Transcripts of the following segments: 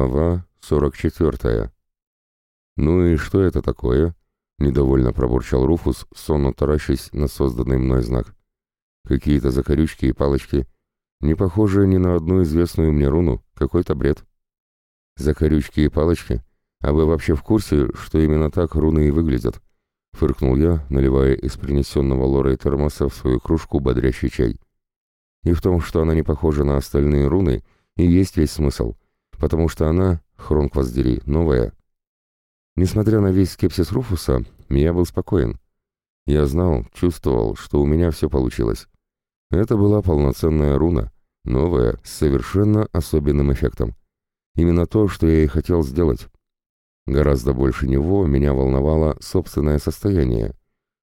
Глава 44. «Ну и что это такое?» — недовольно пробурчал Руфус, сонно таращась на созданный мной знак. «Какие-то закорючки и палочки. Не похожие ни на одну известную мне руну. Какой-то бред». «Закорючки и палочки? А вы вообще в курсе, что именно так руны и выглядят?» — фыркнул я, наливая из принесенного Лорой термоса в свою кружку бодрящий чай. «И в том, что она не похожа на остальные руны, и есть весь смысл» потому что она, хронк вас новая. Несмотря на весь скепсис Руфуса, я был спокоен. Я знал, чувствовал, что у меня все получилось. Это была полноценная руна, новая, с совершенно особенным эффектом. Именно то, что я и хотел сделать. Гораздо больше него меня волновало собственное состояние.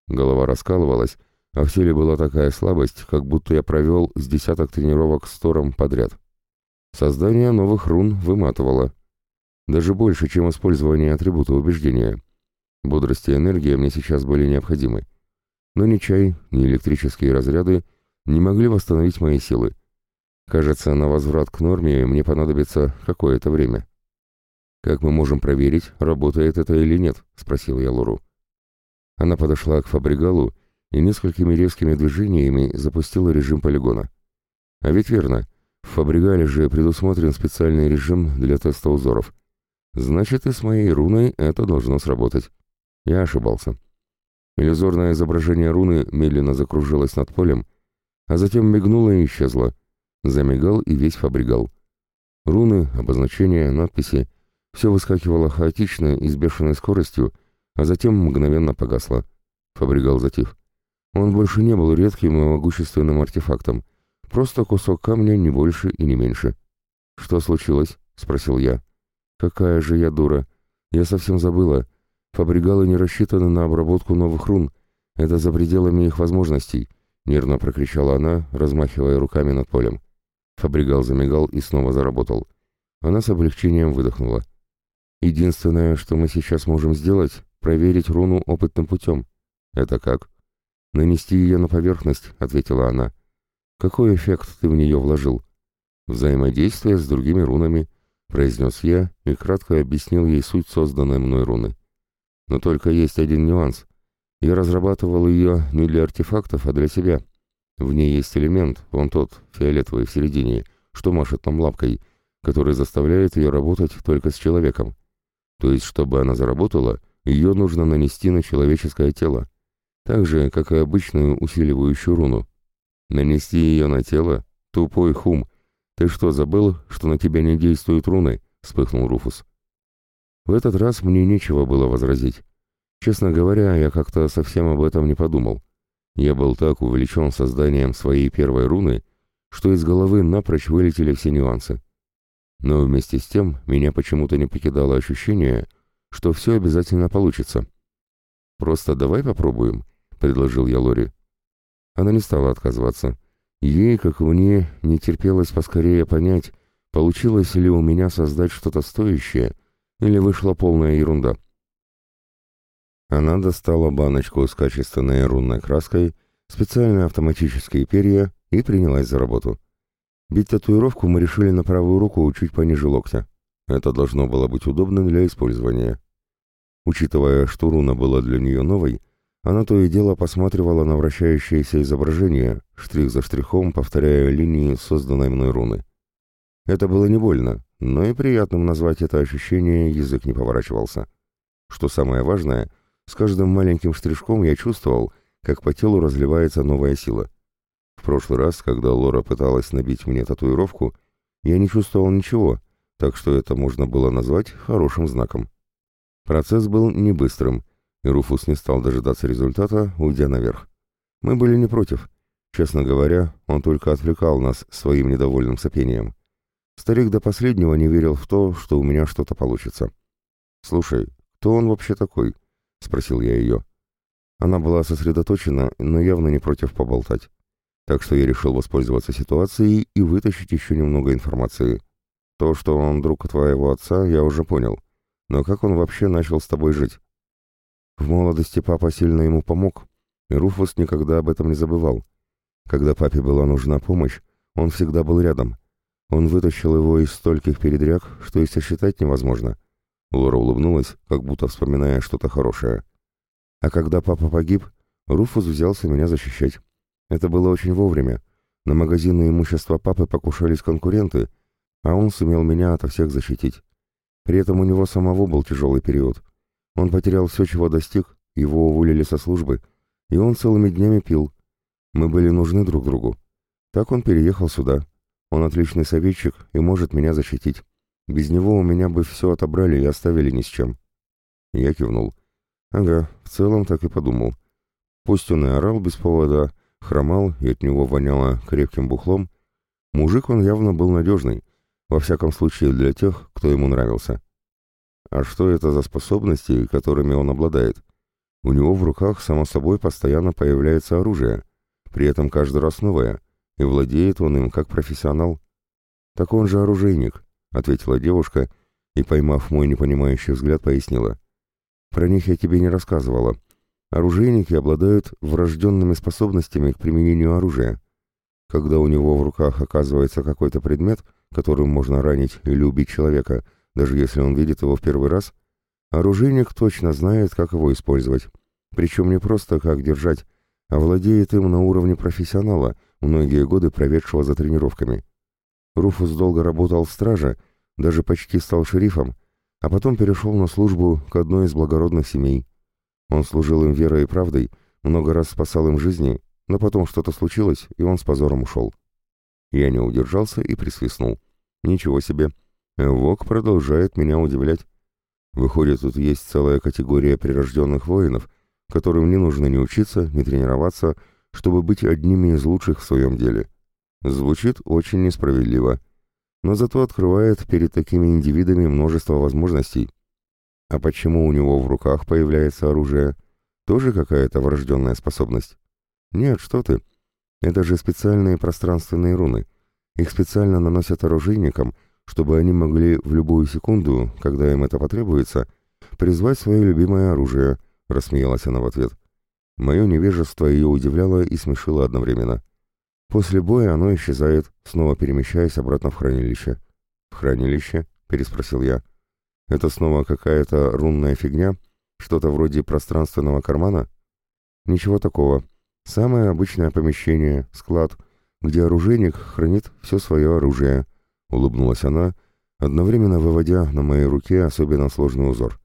Голова раскалывалась, а в теле была такая слабость, как будто я провел с десяток тренировок с Тором подряд. Создание новых рун выматывало. Даже больше, чем использование атрибута убеждения. Бодрость и энергия мне сейчас были необходимы. Но ни чай, ни электрические разряды не могли восстановить мои силы. Кажется, на возврат к норме мне понадобится какое-то время. «Как мы можем проверить, работает это или нет?» — спросил я Лору. Она подошла к фабригалу и несколькими резкими движениями запустила режим полигона. А ведь верно, в Фабригале же предусмотрен специальный режим для теста узоров. Значит, и с моей руной это должно сработать. Я ошибался. Иллюзорное изображение руны медленно закружилось над полем, а затем мигнуло и исчезло. Замигал и весь фабригал. Руны, обозначения, надписи — все выскакивало хаотично и с бешеной скоростью, а затем мгновенно погасло. Фабригал затих. Он больше не был редким и могущественным артефактом — Просто кусок камня, не больше и не меньше. «Что случилось?» — спросил я. «Какая же я дура! Я совсем забыла. Фабригалы не рассчитаны на обработку новых рун. Это за пределами их возможностей», — нервно прокричала она, размахивая руками над полем. Фабригал замигал и снова заработал. Она с облегчением выдохнула. «Единственное, что мы сейчас можем сделать, проверить руну опытным путем». «Это как?» «Нанести ее на поверхность», — ответила она. Какой эффект ты в нее вложил? Взаимодействие с другими рунами, произнес я и кратко объяснил ей суть созданной мной руны. Но только есть один нюанс. Я разрабатывал ее не для артефактов, а для себя. В ней есть элемент, вон тот, фиолетовый в середине, что машет там лапкой, который заставляет ее работать только с человеком. То есть, чтобы она заработала, ее нужно нанести на человеческое тело, так же, как и обычную усиливающую руну. Нанести ее на тело? Тупой хум. Ты что, забыл, что на тебя не действуют руны? Вспыхнул Руфус. В этот раз мне нечего было возразить. Честно говоря, я как-то совсем об этом не подумал. Я был так увлечен созданием своей первой руны, что из головы напрочь вылетели все нюансы. Но вместе с тем меня почему-то не покидало ощущение, что все обязательно получится. «Просто давай попробуем», — предложил я Лори. Она не стала отказываться. Ей, как и мне, не терпелось поскорее понять, получилось ли у меня создать что-то стоящее, или вышла полная ерунда. Она достала баночку с качественной рунной краской, специальные автоматические перья и принялась за работу. Бить татуировку мы решили на правую руку чуть пониже локтя. Это должно было быть удобно для использования. Учитывая, что руна была для нее новой, она то и дело посматривала на вращающееся изображение, штрих за штрихом повторяя линии созданной мной руны. Это было не больно, но и приятным назвать это ощущение язык не поворачивался. Что самое важное, с каждым маленьким штришком я чувствовал, как по телу разливается новая сила. В прошлый раз, когда Лора пыталась набить мне татуировку, я не чувствовал ничего, так что это можно было назвать хорошим знаком. Процесс был не быстрым, и Руфус не стал дожидаться результата, уйдя наверх. Мы были не против. Честно говоря, он только отвлекал нас своим недовольным сопением. Старик до последнего не верил в то, что у меня что-то получится. «Слушай, кто он вообще такой?» — спросил я ее. Она была сосредоточена, но явно не против поболтать. Так что я решил воспользоваться ситуацией и вытащить еще немного информации. То, что он друг твоего отца, я уже понял. Но как он вообще начал с тобой жить? В молодости папа сильно ему помог, и Руфус никогда об этом не забывал. Когда папе была нужна помощь, он всегда был рядом. Он вытащил его из стольких передряг, что и сосчитать невозможно. Лора улыбнулась, как будто вспоминая что-то хорошее. А когда папа погиб, Руфус взялся меня защищать. Это было очень вовремя. На магазины имущества папы покушались конкуренты, а он сумел меня ото всех защитить. При этом у него самого был тяжелый период. Он потерял все, чего достиг, его уволили со службы, и он целыми днями пил. Мы были нужны друг другу. Так он переехал сюда. Он отличный советчик и может меня защитить. Без него у меня бы все отобрали и оставили ни с чем. Я кивнул. Ага, в целом так и подумал. Пусть он и орал без повода, хромал и от него воняло крепким бухлом, мужик он явно был надежный, во всяком случае для тех, кто ему нравился. А что это за способности, которыми он обладает? У него в руках, само собой, постоянно появляется оружие, при этом каждый раз новое, и владеет он им как профессионал. «Так он же оружейник», — ответила девушка и, поймав мой непонимающий взгляд, пояснила. «Про них я тебе не рассказывала. Оружейники обладают врожденными способностями к применению оружия. Когда у него в руках оказывается какой-то предмет, которым можно ранить или убить человека, даже если он видит его в первый раз, оружейник точно знает, как его использовать. Причем не просто как держать, а владеет им на уровне профессионала, многие годы проведшего за тренировками. Руфус долго работал в страже, даже почти стал шерифом, а потом перешел на службу к одной из благородных семей. Он служил им верой и правдой, много раз спасал им жизни, но потом что-то случилось, и он с позором ушел. Я не удержался и присвистнул. Ничего себе. Вок продолжает меня удивлять. Выходит, тут есть целая категория прирожденных воинов, которым не нужно ни учиться, ни тренироваться, чтобы быть одними из лучших в своем деле. Звучит очень несправедливо, но зато открывает перед такими индивидами множество возможностей. А почему у него в руках появляется оружие? Тоже какая-то врожденная способность? Нет, что ты. Это же специальные пространственные руны. Их специально наносят оружейникам, чтобы они могли в любую секунду, когда им это потребуется, призвать свое любимое оружие, рассмеялась она в ответ. Мое невежество ее удивляло и смешило одновременно. После боя оно исчезает, снова перемещаясь обратно в хранилище. «В хранилище?» — переспросил я. Это снова какая-то рунная фигня? Что-то вроде пространственного кармана? Ничего такого. Самое обычное помещение, склад, где оружейник хранит все свое оружие, улыбнулась она, одновременно выводя на моей руке особенно сложный узор.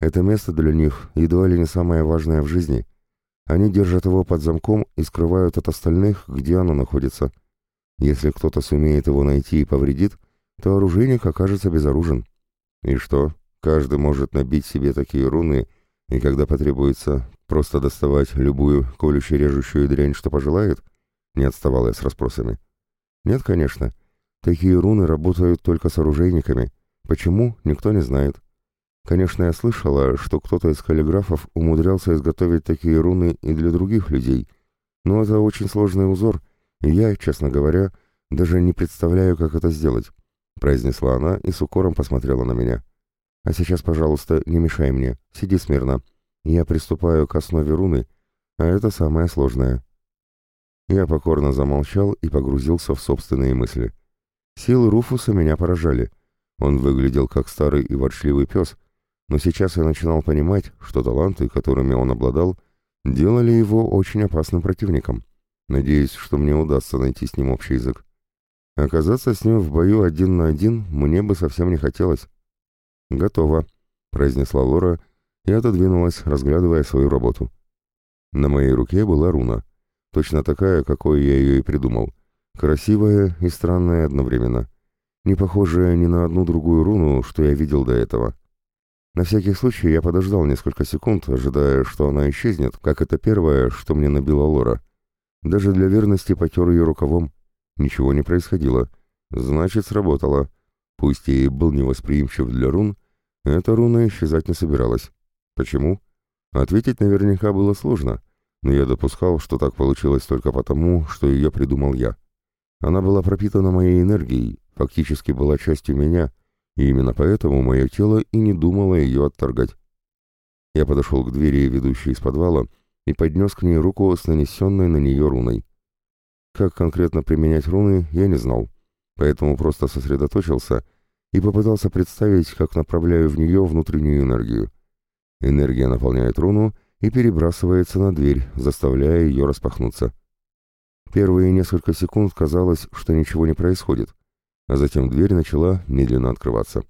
Это место для них едва ли не самое важное в жизни. Они держат его под замком и скрывают от остальных, где оно находится. Если кто-то сумеет его найти и повредит, то оружейник окажется безоружен. И что, каждый может набить себе такие руны, и когда потребуется просто доставать любую колющую-режущую дрянь, что пожелает? Не отставал я с расспросами. Нет, конечно. Такие руны работают только с оружейниками. Почему, никто не знает. Конечно, я слышала, что кто-то из каллиграфов умудрялся изготовить такие руны и для других людей, но это очень сложный узор, и я, честно говоря, даже не представляю, как это сделать произнесла она и с укором посмотрела на меня. «А сейчас, пожалуйста, не мешай мне. Сиди смирно. Я приступаю к основе руны, а это самое сложное». Я покорно замолчал и погрузился в собственные мысли. Силы Руфуса меня поражали. Он выглядел как старый и ворчливый пес, но сейчас я начинал понимать, что таланты, которыми он обладал, делали его очень опасным противником. Надеюсь, что мне удастся найти с ним общий язык. Оказаться с ним в бою один на один мне бы совсем не хотелось. «Готово», — произнесла Лора и отодвинулась, разглядывая свою работу. На моей руке была руна, точно такая, какой я ее и придумал. Красивая и странная одновременно. Не похожая ни на одну другую руну, что я видел до этого. На всякий случай я подождал несколько секунд, ожидая, что она исчезнет, как это первое, что мне набила Лора. Даже для верности потер ее рукавом. Ничего не происходило. Значит, сработало. Пусть и был невосприимчив для рун, эта руна исчезать не собиралась. Почему? Ответить наверняка было сложно, но я допускал, что так получилось только потому, что ее придумал я. Она была пропитана моей энергией, фактически была частью меня, и именно поэтому мое тело и не думало ее отторгать. Я подошел к двери, ведущей из подвала, и поднес к ней руку с нанесенной на нее руной. Как конкретно применять руны, я не знал. поэтому просто сосредоточился и попытался представить, как направляю в нее внутреннюю энергию. Энергия наполняет руну и перебрасывается на дверь, заставляя ее распахнуться. Первые несколько секунд казалось, что ничего не происходит, а затем дверь начала медленно открываться.